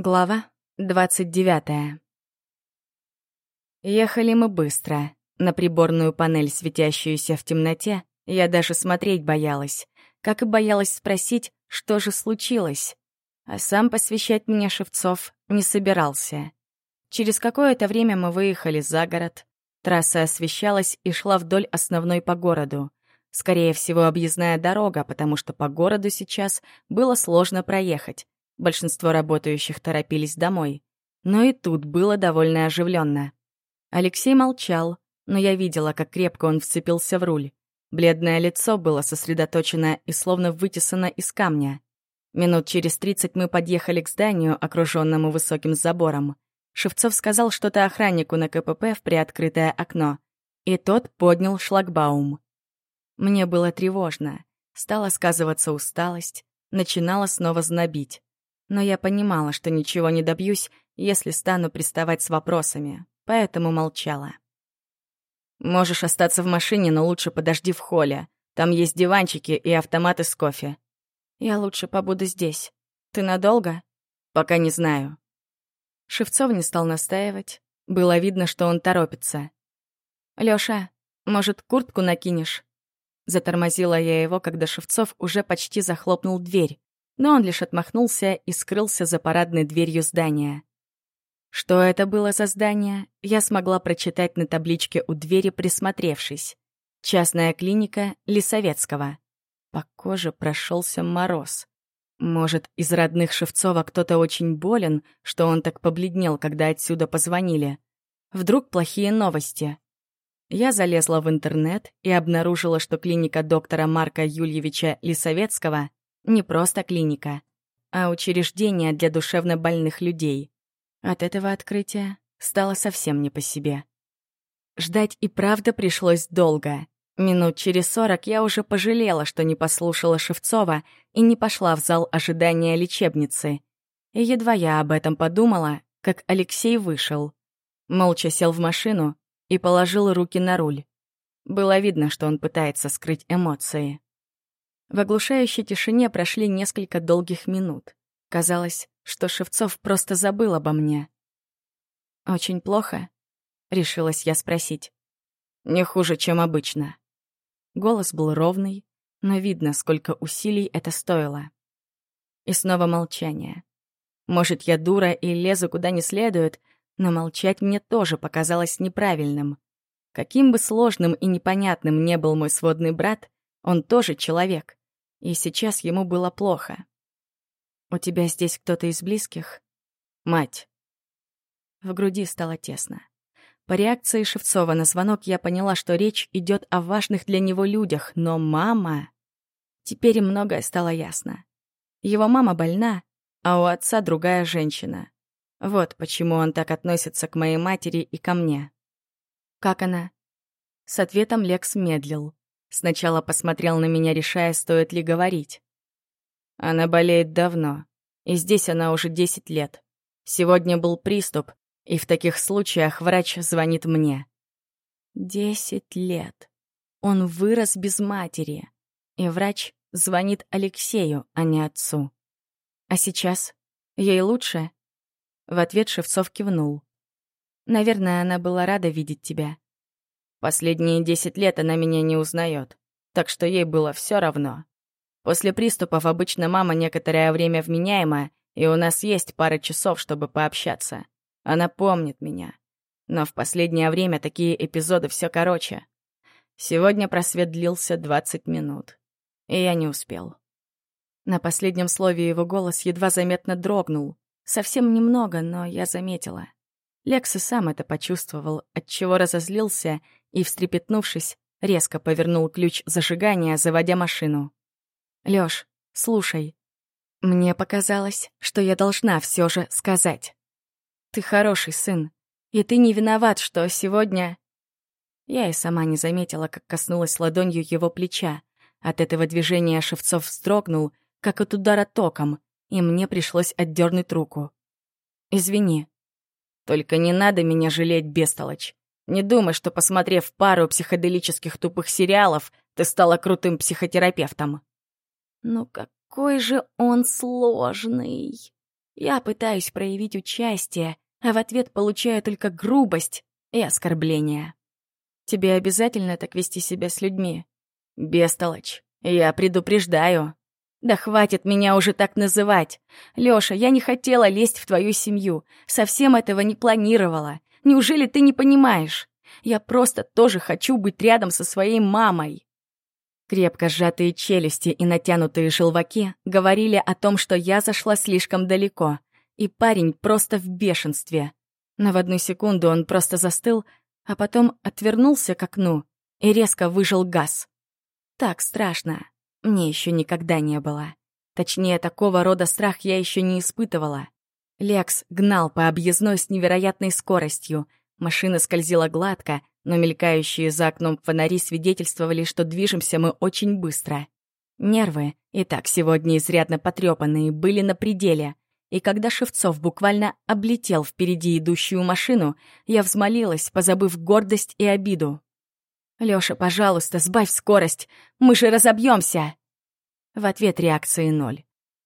Глава двадцать девятая. Ехали мы быстро. На приборную панель, светящуюся в темноте, я даже смотреть боялась. Как и боялась спросить, что же случилось. А сам посвящать меня Шевцов не собирался. Через какое-то время мы выехали за город. Трасса освещалась и шла вдоль основной по городу. Скорее всего, объездная дорога, потому что по городу сейчас было сложно проехать. Большинство работающих торопились домой. Но и тут было довольно оживленно. Алексей молчал, но я видела, как крепко он вцепился в руль. Бледное лицо было сосредоточено и словно вытесано из камня. Минут через тридцать мы подъехали к зданию, окруженному высоким забором. Шевцов сказал что-то охраннику на КПП в приоткрытое окно, и тот поднял шлагбаум. Мне было тревожно. Стала сказываться усталость, начинала снова знобить но я понимала, что ничего не добьюсь, если стану приставать с вопросами, поэтому молчала. «Можешь остаться в машине, но лучше подожди в холле. Там есть диванчики и автоматы с кофе». «Я лучше побуду здесь. Ты надолго?» «Пока не знаю». Шевцов не стал настаивать. Было видно, что он торопится. «Лёша, может, куртку накинешь?» Затормозила я его, когда Шевцов уже почти захлопнул дверь но он лишь отмахнулся и скрылся за парадной дверью здания. Что это было за здание, я смогла прочитать на табличке у двери, присмотревшись. Частная клиника Лисовецкого. По коже прошелся мороз. Может, из родных Шевцова кто-то очень болен, что он так побледнел, когда отсюда позвонили. Вдруг плохие новости. Я залезла в интернет и обнаружила, что клиника доктора Марка Юльевича Лисовецкого не просто клиника, а учреждение для душевнобольных людей. От этого открытия стало совсем не по себе. Ждать и правда пришлось долго. Минут через сорок я уже пожалела, что не послушала Шевцова и не пошла в зал ожидания лечебницы. И едва я об этом подумала, как Алексей вышел. Молча сел в машину и положил руки на руль. Было видно, что он пытается скрыть эмоции. В оглушающей тишине прошли несколько долгих минут. Казалось, что Шевцов просто забыл обо мне. «Очень плохо?» — решилась я спросить. «Не хуже, чем обычно». Голос был ровный, но видно, сколько усилий это стоило. И снова молчание. Может, я дура и лезу куда не следует, но молчать мне тоже показалось неправильным. Каким бы сложным и непонятным не был мой сводный брат, он тоже человек и сейчас ему было плохо. «У тебя здесь кто-то из близких?» «Мать». В груди стало тесно. По реакции Шевцова на звонок я поняла, что речь идет о важных для него людях, но мама... Теперь многое стало ясно. Его мама больна, а у отца другая женщина. Вот почему он так относится к моей матери и ко мне. «Как она?» С ответом Лекс медлил. Сначала посмотрел на меня, решая, стоит ли говорить. Она болеет давно, и здесь она уже 10 лет. Сегодня был приступ, и в таких случаях врач звонит мне. Десять лет. Он вырос без матери, и врач звонит Алексею, а не отцу. А сейчас? Ей лучше? В ответ Шевцов кивнул. Наверное, она была рада видеть тебя. Последние десять лет она меня не узнает, так что ей было все равно. После приступов обычно мама некоторое время вменяема, и у нас есть пара часов, чтобы пообщаться. Она помнит меня. Но в последнее время такие эпизоды все короче. Сегодня просвет длился 20 минут. И я не успел. На последнем слове его голос едва заметно дрогнул. Совсем немного, но я заметила. Лекс и сам это почувствовал, отчего разозлился и, встрепетнувшись, резко повернул ключ зажигания, заводя машину. «Лёш, слушай, мне показалось, что я должна все же сказать. Ты хороший сын, и ты не виноват, что сегодня...» Я и сама не заметила, как коснулась ладонью его плеча. От этого движения Шевцов вздрогнул, как от удара током, и мне пришлось отдернуть руку. «Извини. Только не надо меня жалеть, бестолочь. Не думай, что, посмотрев пару психоделических тупых сериалов, ты стала крутым психотерапевтом. Ну какой же он сложный. Я пытаюсь проявить участие, а в ответ получаю только грубость и оскорбление. Тебе обязательно так вести себя с людьми? Бестолочь, я предупреждаю. Да хватит меня уже так называть. Лёша, я не хотела лезть в твою семью, совсем этого не планировала. Неужели ты не понимаешь? Я просто тоже хочу быть рядом со своей мамой. Крепко сжатые челюсти и натянутые желваки говорили о том, что я зашла слишком далеко, и парень просто в бешенстве. Но в одну секунду он просто застыл, а потом отвернулся к окну и резко выжил газ. Так страшно. Мне еще никогда не было. Точнее, такого рода страх я еще не испытывала. Лекс гнал по объездной с невероятной скоростью. Машина скользила гладко, но мелькающие за окном фонари свидетельствовали, что движемся мы очень быстро. Нервы, и так сегодня изрядно потрепанные, были на пределе. И когда Шевцов буквально облетел впереди идущую машину, я взмолилась, позабыв гордость и обиду. «Лёша, пожалуйста, сбавь скорость, мы же разобьемся!» В ответ реакции ноль.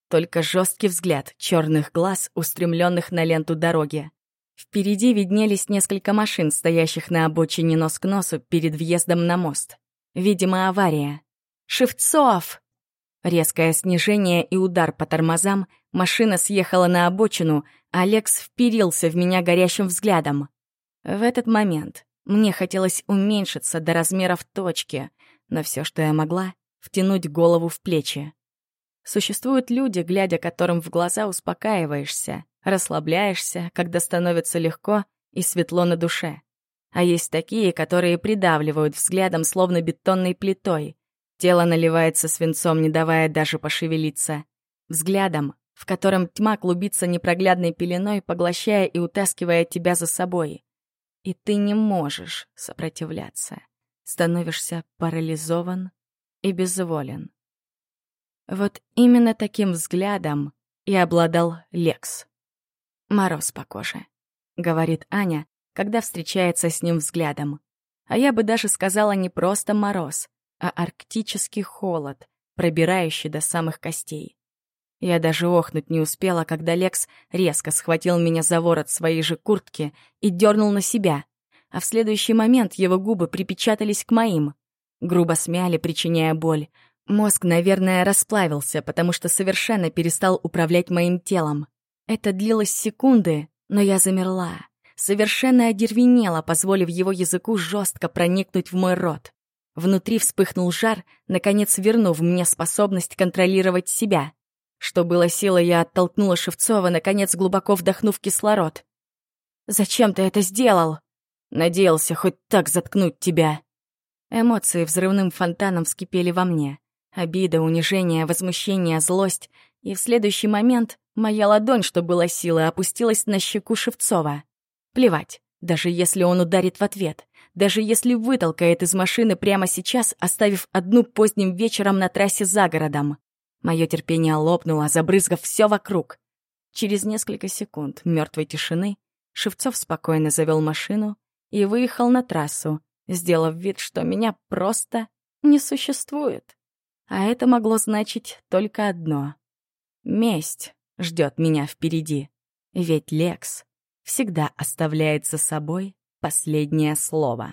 Только жесткий взгляд черных глаз, устремленных на ленту дороги. Впереди виднелись несколько машин, стоящих на обочине нос к носу перед въездом на мост. Видимо, авария. «Шевцов!» Резкое снижение и удар по тормозам, машина съехала на обочину, Алекс вперился в меня горящим взглядом. В этот момент мне хотелось уменьшиться до размеров точки, но все, что я могла, втянуть голову в плечи. Существуют люди, глядя которым в глаза успокаиваешься, расслабляешься, когда становится легко и светло на душе. А есть такие, которые придавливают взглядом словно бетонной плитой. Тело наливается свинцом, не давая даже пошевелиться. Взглядом, в котором тьма клубится непроглядной пеленой, поглощая и утаскивая тебя за собой. И ты не можешь сопротивляться. Становишься парализован и безволен. Вот именно таким взглядом и обладал Лекс. «Мороз по коже», — говорит Аня, когда встречается с ним взглядом. А я бы даже сказала не просто мороз, а арктический холод, пробирающий до самых костей. Я даже охнуть не успела, когда Лекс резко схватил меня за ворот своей же куртки и дернул на себя, а в следующий момент его губы припечатались к моим. Грубо смяли, причиняя боль, Мозг, наверное, расплавился, потому что совершенно перестал управлять моим телом. Это длилось секунды, но я замерла. Совершенно одервенела, позволив его языку жестко проникнуть в мой рот. Внутри вспыхнул жар, наконец вернув мне способность контролировать себя. Что было силой, я оттолкнула Шевцова, наконец глубоко вдохнув кислород. «Зачем ты это сделал?» «Надеялся хоть так заткнуть тебя». Эмоции взрывным фонтаном вскипели во мне. Обида, унижение, возмущение, злость. И в следующий момент моя ладонь, что была силой, опустилась на щеку Шевцова. Плевать, даже если он ударит в ответ. Даже если вытолкает из машины прямо сейчас, оставив одну поздним вечером на трассе за городом. Мое терпение лопнуло, забрызгав все вокруг. Через несколько секунд мертвой тишины Шевцов спокойно завел машину и выехал на трассу, сделав вид, что меня просто не существует. А это могло значить только одно. Месть ждет меня впереди. Ведь Лекс всегда оставляет за собой последнее слово.